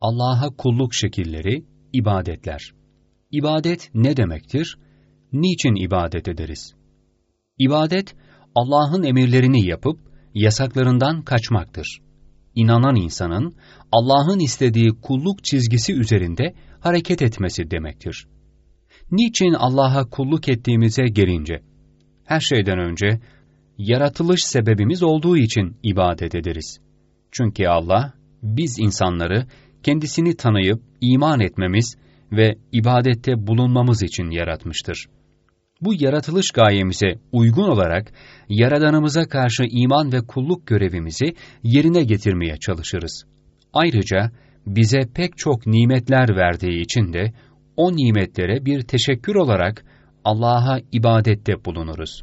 Allah'a kulluk şekilleri, ibadetler. İbadet ne demektir? Niçin ibadet ederiz? İbadet, Allah'ın emirlerini yapıp yasaklarından kaçmaktır. İnanan insanın Allah'ın istediği kulluk çizgisi üzerinde hareket etmesi demektir. Niçin Allah'a kulluk ettiğimize gelince, her şeyden önce yaratılış sebebimiz olduğu için ibadet ederiz. Çünkü Allah, biz insanları kendisini tanıyıp iman etmemiz ve ibadette bulunmamız için yaratmıştır. Bu yaratılış gayemize uygun olarak Yaradanımıza karşı iman ve kulluk görevimizi yerine getirmeye çalışırız. Ayrıca bize pek çok nimetler verdiği için de o nimetlere bir teşekkür olarak Allah'a ibadette bulunuruz.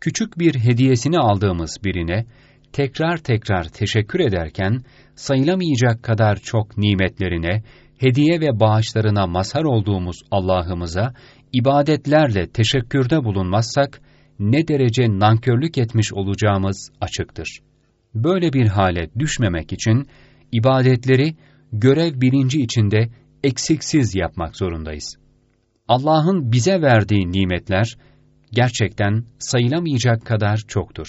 Küçük bir hediyesini aldığımız birine tekrar tekrar teşekkür ederken sayılamayacak kadar çok nimetlerine, hediye ve bağışlarına mazhar olduğumuz Allah'ımıza ibadetlerle teşekkürde bulunmazsak ne derece nankörlük etmiş olacağımız açıktır. Böyle bir hale düşmemek için ibadetleri görev bilinci içinde eksiksiz yapmak zorundayız. Allah'ın bize verdiği nimetler gerçekten sayılamayacak kadar çoktur.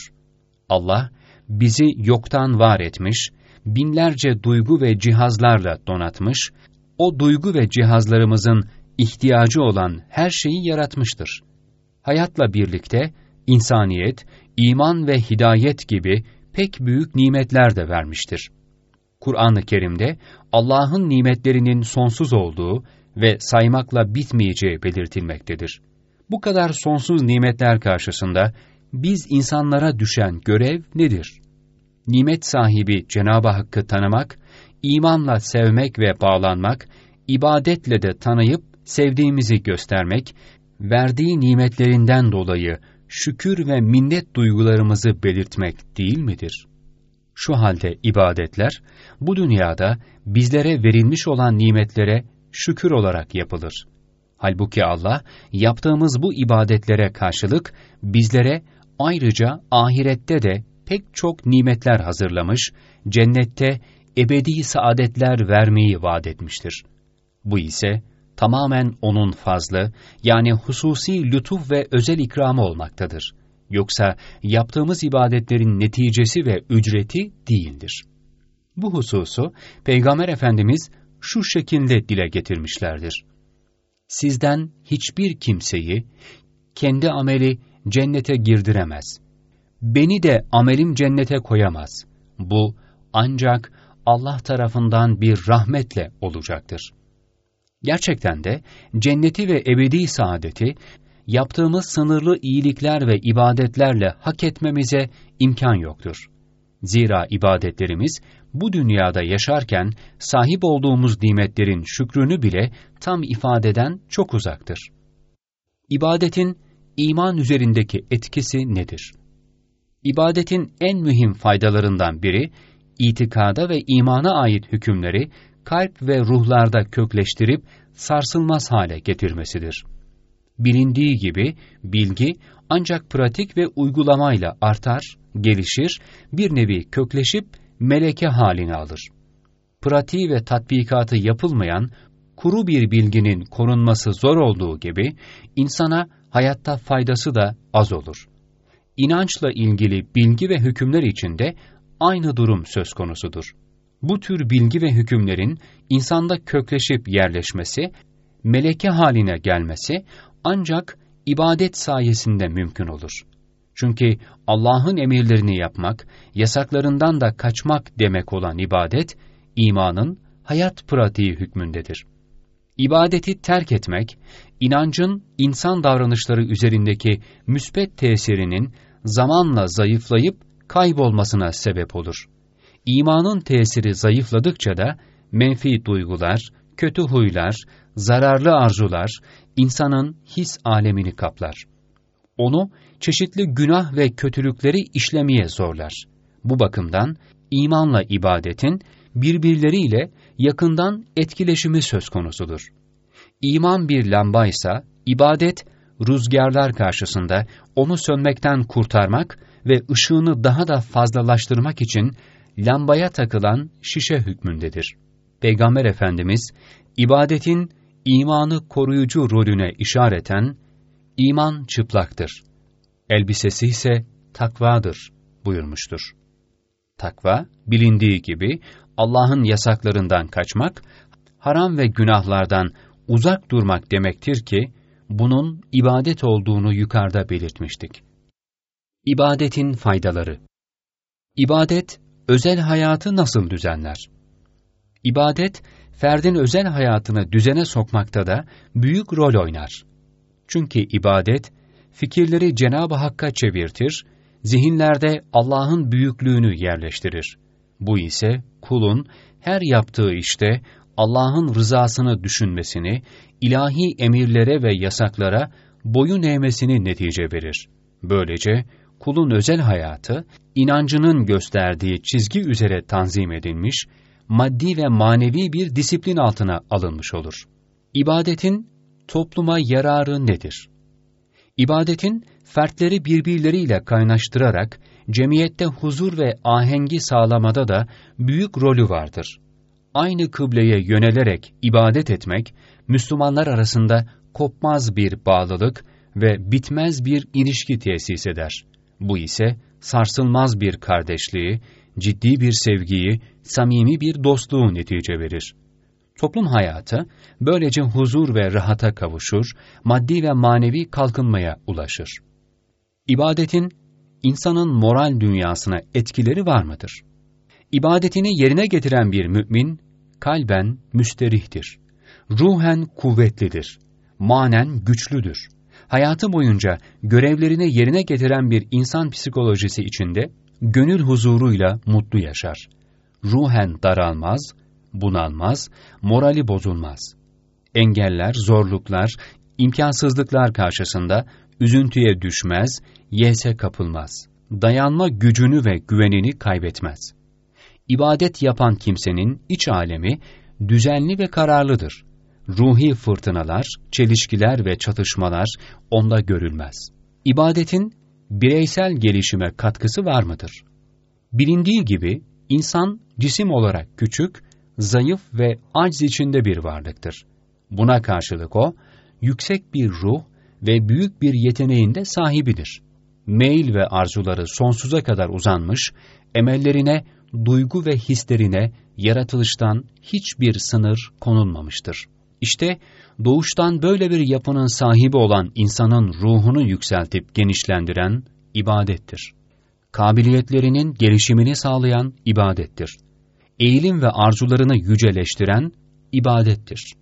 Allah bizi yoktan var etmiş, binlerce duygu ve cihazlarla donatmış, o duygu ve cihazlarımızın ihtiyacı olan her şeyi yaratmıştır. Hayatla birlikte insaniyet, iman ve hidayet gibi pek büyük nimetler de vermiştir. Kur'an-ı Kerim'de Allah'ın nimetlerinin sonsuz olduğu ve saymakla bitmeyeceği belirtilmektedir. Bu kadar sonsuz nimetler karşısında biz insanlara düşen görev nedir? Nimet sahibi Cenab-ı Hakk'ı tanımak, imanla sevmek ve bağlanmak, ibadetle de tanıyıp sevdiğimizi göstermek, verdiği nimetlerinden dolayı şükür ve minnet duygularımızı belirtmek değil midir? Şu halde ibadetler, bu dünyada bizlere verilmiş olan nimetlere şükür olarak yapılır. Halbuki Allah, yaptığımız bu ibadetlere karşılık bizlere ayrıca ahirette de pek çok nimetler hazırlamış, cennette ebedi saadetler vermeyi vaat etmiştir. Bu ise tamamen O'nun fazlı, yani hususi lütuf ve özel ikramı olmaktadır. Yoksa yaptığımız ibadetlerin neticesi ve ücreti değildir. Bu hususu Peygamber Efendimiz şu şekilde dile getirmişlerdir. Sizden hiçbir kimseyi kendi ameli cennete girdiremez. Beni de amelim cennete koyamaz. Bu ancak Allah tarafından bir rahmetle olacaktır. Gerçekten de cenneti ve ebedi saadeti yaptığımız sınırlı iyilikler ve ibadetlerle hak etmemize imkan yoktur. Zira ibadetlerimiz bu dünyada yaşarken sahip olduğumuz nimetlerin şükrünü bile tam ifadeden çok uzaktır. İbadetin iman üzerindeki etkisi nedir? İbadetin en mühim faydalarından biri, itikada ve imana ait hükümleri kalp ve ruhlarda kökleştirip sarsılmaz hale getirmesidir. Bilindiği gibi bilgi ancak pratik ve uygulamayla artar, gelişir, bir nevi kökleşip meleke halini alır. Pratiği ve tatbikatı yapılmayan kuru bir bilginin korunması zor olduğu gibi insana hayatta faydası da az olur. İnançla ilgili bilgi ve hükümler içinde aynı durum söz konusudur. Bu tür bilgi ve hükümlerin insanda kökleşip yerleşmesi, meleke haline gelmesi ancak ibadet sayesinde mümkün olur. Çünkü Allah'ın emirlerini yapmak, yasaklarından da kaçmak demek olan ibadet, imanın hayat pratiği hükmündedir. İbadeti terk etmek, inancın insan davranışları üzerindeki müspet tesirinin zamanla zayıflayıp kaybolmasına sebep olur. İmanın tesiri zayıfladıkça da menfi duygular, kötü huylar, zararlı arzular insanın his alemini kaplar. Onu çeşitli günah ve kötülükleri işlemeye zorlar. Bu bakımdan imanla ibadetin birbirleriyle yakından etkileşimi söz konusudur. İman bir lambaysa, ibadet rüzgarlar karşısında onu sönmekten kurtarmak ve ışığını daha da fazlalaştırmak için lambaya takılan şişe hükmündedir. Peygamber Efendimiz, ibadetin imanı koruyucu rolüne işareten, iman çıplaktır, elbisesi ise takvadır buyurmuştur. Takva, bilindiği gibi Allah'ın yasaklarından kaçmak, haram ve günahlardan uzak durmak demektir ki, bunun ibadet olduğunu yukarıda belirtmiştik. İbadetin faydaları İbadet, özel hayatı nasıl düzenler? İbadet, ferdin özel hayatını düzene sokmakta da büyük rol oynar. Çünkü ibadet, fikirleri Cenab-ı Hakk'a çevirtir, zihinlerde Allah'ın büyüklüğünü yerleştirir. Bu ise kulun her yaptığı işte Allah'ın rızasını düşünmesini, ilahi emirlere ve yasaklara boyun eğmesini netice verir. Böylece kulun özel hayatı, inancının gösterdiği çizgi üzere tanzim edilmiş, maddi ve manevi bir disiplin altına alınmış olur. İbadetin topluma yararı nedir? İbadetin fertleri birbirleriyle kaynaştırarak cemiyette huzur ve ahengi sağlamada da büyük rolü vardır. Aynı kıbleye yönelerek ibadet etmek, Müslümanlar arasında kopmaz bir bağlılık ve bitmez bir ilişki tesis eder. Bu ise sarsılmaz bir kardeşliği, ciddi bir sevgiyi, samimi bir dostluğu netice verir. Toplum hayatı böylece huzur ve rahata kavuşur, maddi ve manevi kalkınmaya ulaşır. İbadetin insanın moral dünyasına etkileri var mıdır? İbadetini yerine getiren bir mümin, kalben müsterihtir. Ruhen kuvvetlidir. Manen güçlüdür. Hayatı boyunca görevlerini yerine getiren bir insan psikolojisi içinde gönül huzuruyla mutlu yaşar. Ruhen daralmaz, bunalmaz, morali bozulmaz. Engeller, zorluklar, imkansızlıklar karşısında üzüntüye düşmez, yese kapılmaz. Dayanma gücünü ve güvenini kaybetmez. İbadet yapan kimsenin iç alemi düzenli ve kararlıdır. Ruhi fırtınalar, çelişkiler ve çatışmalar onda görülmez. İbadetin bireysel gelişime katkısı var mıdır? Bilindiği gibi insan cisim olarak küçük, zayıf ve acz içinde bir varlıktır. Buna karşılık o, yüksek bir ruh ve büyük bir yeteneğin de sahibidir. Meyil ve arzuları sonsuza kadar uzanmış, emellerine, duygu ve hislerine yaratılıştan hiçbir sınır konulmamıştır. İşte doğuştan böyle bir yapının sahibi olan insanın ruhunu yükseltip genişlendiren ibadettir. Kabiliyetlerinin gelişimini sağlayan ibadettir. Eğilim ve arzularını yüceleştiren ibadettir.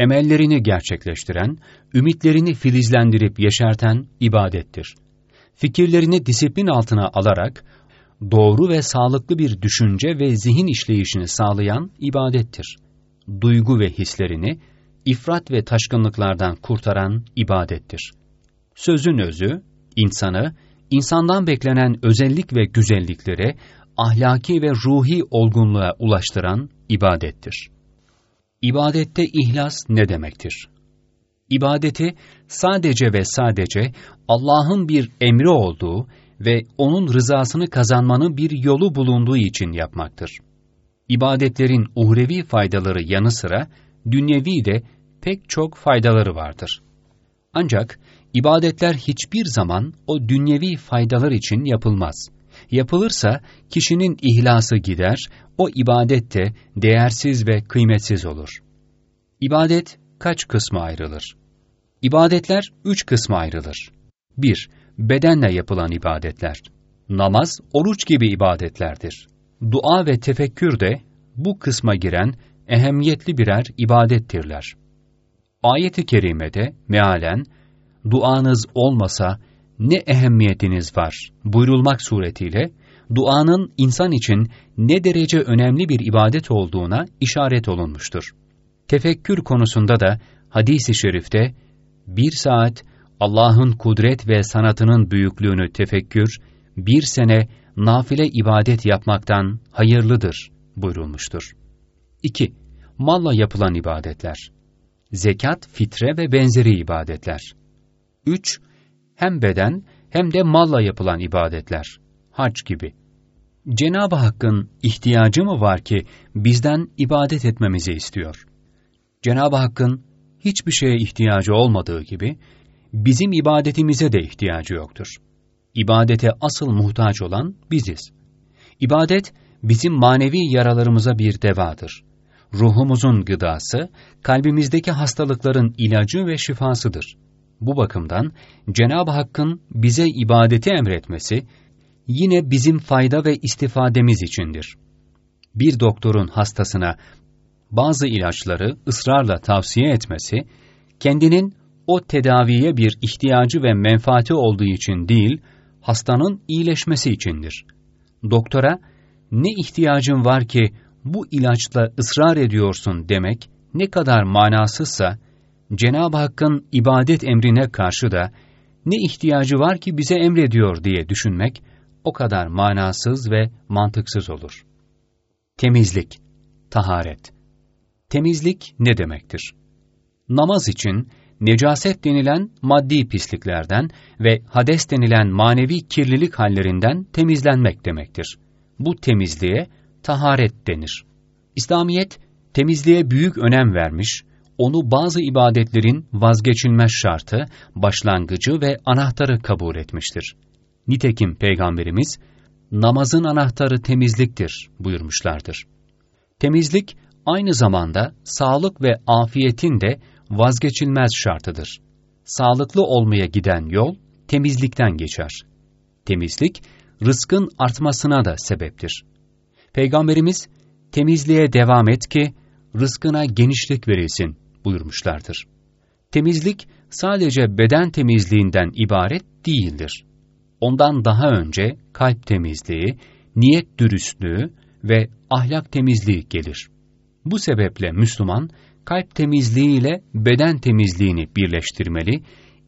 Emellerini gerçekleştiren, ümitlerini filizlendirip yeşerten ibadettir. Fikirlerini disiplin altına alarak doğru ve sağlıklı bir düşünce ve zihin işleyişini sağlayan ibadettir. Duygu ve hislerini ifrat ve taşkınlıklardan kurtaran ibadettir. Sözün özü, insanı, insandan beklenen özellik ve güzelliklere, ahlaki ve ruhi olgunluğa ulaştıran ibadettir. İbadette ihlas ne demektir? İbadeti sadece ve sadece Allah'ın bir emri olduğu ve O'nun rızasını kazanmanın bir yolu bulunduğu için yapmaktır. İbadetlerin uhrevi faydaları yanı sıra dünyevi de pek çok faydaları vardır. Ancak ibadetler hiçbir zaman o dünyevi faydalar için yapılmaz. Yapılırsa kişinin ihlası gider, o ibadet de değersiz ve kıymetsiz olur. İbadet kaç kısma ayrılır? İbadetler üç kısma ayrılır. 1. Bedenle yapılan ibadetler. Namaz, oruç gibi ibadetlerdir. Dua ve tefekkür de bu kısma giren ehemmiyetli birer ibadettirler. Ayet-i kerimede mealen duanız olmasa ne ehemmiyetiniz var buyurulmak suretiyle duanın insan için ne derece önemli bir ibadet olduğuna işaret olunmuştur. Tefekkür konusunda da hadis-i şerifte bir saat Allah'ın kudret ve sanatının büyüklüğünü tefekkür, bir sene nafile ibadet yapmaktan hayırlıdır buyurulmuştur. 2. Malla yapılan ibadetler. Zekat, fitre ve benzeri ibadetler. 3. Hem beden hem de malla yapılan ibadetler. Hac gibi. Cenab-ı Hakk'ın ihtiyacı mı var ki bizden ibadet etmemizi istiyor? Cenab-ı Hakk'ın hiçbir şeye ihtiyacı olmadığı gibi bizim ibadetimize de ihtiyacı yoktur. İbadete asıl muhtaç olan biziz. İbadet bizim manevi yaralarımıza bir devadır. Ruhumuzun gıdası, kalbimizdeki hastalıkların ilacı ve şifasıdır. Bu bakımdan Cenab-ı Hakk'ın bize ibadeti emretmesi, yine bizim fayda ve istifademiz içindir. Bir doktorun hastasına bazı ilaçları ısrarla tavsiye etmesi, kendinin o tedaviye bir ihtiyacı ve menfaati olduğu için değil, hastanın iyileşmesi içindir. Doktora, ne ihtiyacın var ki bu ilaçla ısrar ediyorsun demek ne kadar manasızsa, Cenab-ı Hakk'ın ibadet emrine karşı da ne ihtiyacı var ki bize emrediyor diye düşünmek o kadar manasız ve mantıksız olur. Temizlik, taharet. Temizlik ne demektir? Namaz için necaset denilen maddi pisliklerden ve hades denilen manevi kirlilik hallerinden temizlenmek demektir. Bu temizliğe taharet denir. İslamiyet, temizliğe büyük önem vermiş, onu bazı ibadetlerin vazgeçilmez şartı, başlangıcı ve anahtarı kabul etmiştir. Nitekim Peygamberimiz, namazın anahtarı temizliktir buyurmuşlardır. Temizlik, aynı zamanda sağlık ve afiyetin de vazgeçilmez şartıdır. Sağlıklı olmaya giden yol, temizlikten geçer. Temizlik, rızkın artmasına da sebeptir. Peygamberimiz, temizliğe devam et ki, rızkına genişlik verilsin buyurmuşlardır. Temizlik, sadece beden temizliğinden ibaret değildir. Ondan daha önce kalp temizliği, niyet dürüstlüğü ve ahlak temizliği gelir. Bu sebeple Müslüman, kalp temizliği ile beden temizliğini birleştirmeli,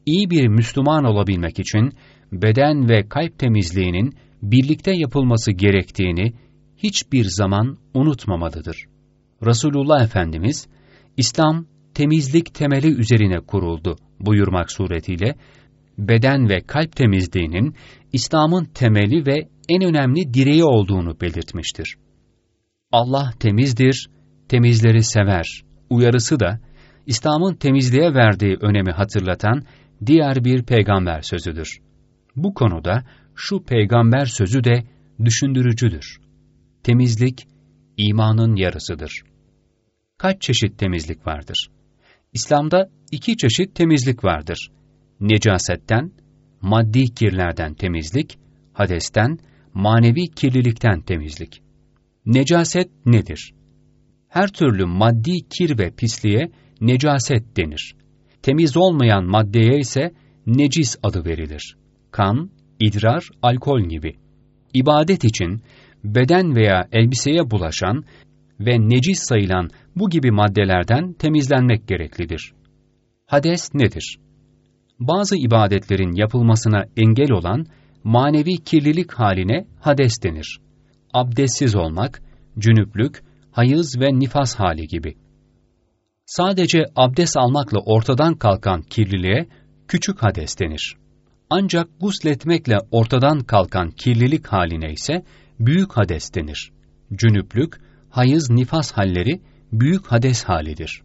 iyi bir Müslüman olabilmek için beden ve kalp temizliğinin birlikte yapılması gerektiğini hiçbir zaman unutmamalıdır. Resulullah Efendimiz, İslam temizlik temeli üzerine kuruldu buyurmak suretiyle, beden ve kalp temizliğinin İslam'ın temeli ve en önemli direği olduğunu belirtmiştir. Allah temizdir, temizleri sever uyarısı da İslam'ın temizliğe verdiği önemi hatırlatan diğer bir peygamber sözüdür. Bu konuda şu peygamber sözü de düşündürücüdür. Temizlik, imanın yarısıdır. Kaç çeşit temizlik vardır? İslam'da iki çeşit temizlik vardır. Necasetten, maddi kirlerden temizlik, hadesten, manevi kirlilikten temizlik. Necaset nedir? her türlü maddi kir ve pisliğe necaset denir. Temiz olmayan maddeye ise necis adı verilir. Kan, idrar, alkol gibi. İbadet için beden veya elbiseye bulaşan ve necis sayılan bu gibi maddelerden temizlenmek gereklidir. Hades nedir? Bazı ibadetlerin yapılmasına engel olan manevi kirlilik haline hades denir. Abdestsiz olmak, cünüplük, hayız ve nifas hali gibi. Sadece abdest almakla ortadan kalkan kirliliğe küçük hades denir. Ancak gusletmekle ortadan kalkan kirlilik haline ise büyük hades denir. Cünüplük, hayız, nifas halleri büyük hades halidir.